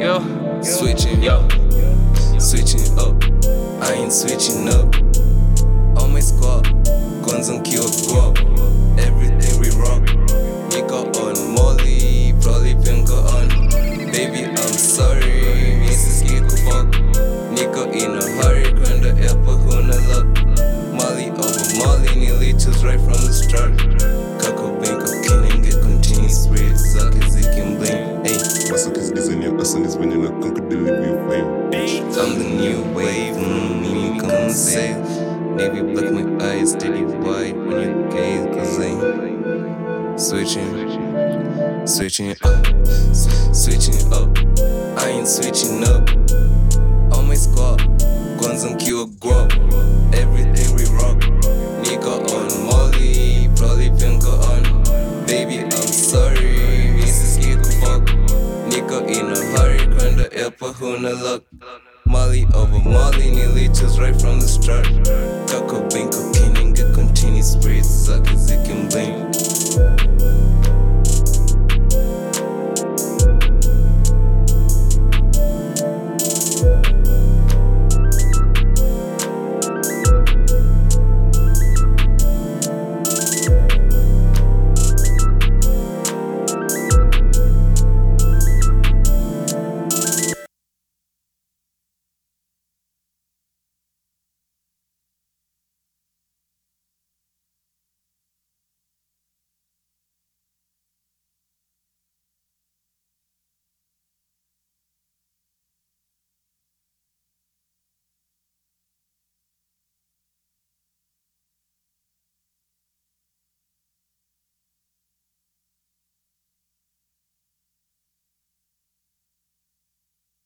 Yo, switching, yo, switching up. I ain't switching up. On my squad, guns and kill squad. Everything wasokizigizania asani zenye na conquer delivery flame I'm the new wave, mm, me come and save. Navy black, my eyes steady wide when you gaze, cause I switching, switching up, switching up. I ain't switching up. On my squad, guns and kill guap. Who luck. Molly over Molly, nearly choose right from the start. Kako bank cocaine and get continuous spirits, suck as it can blame.